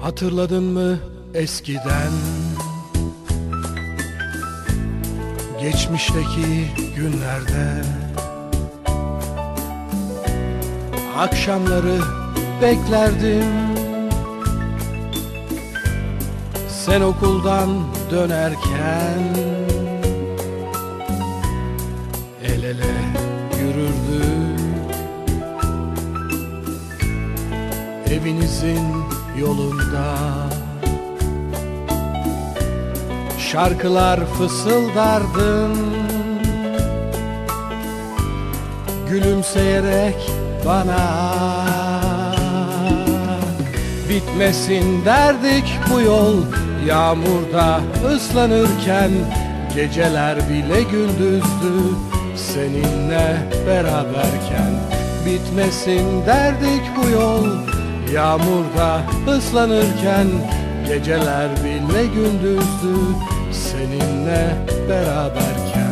Hatırladın mı eskiden? Geçmişteki günlerde. Akşamları beklerdim. Sen okuldan dönerken El ele yürürdük Evinizin yolunda. Şarkılar fısıldardın Gülümseyerek bana. Bitmesin derdik bu yol. Yağmurda ıslanırken Geceler bile gündüzdü Seninle beraberken. Bitmesin derdik bu yol Yağmurda ıslanırken Geceler bile gündüzdü Seninle beraberken.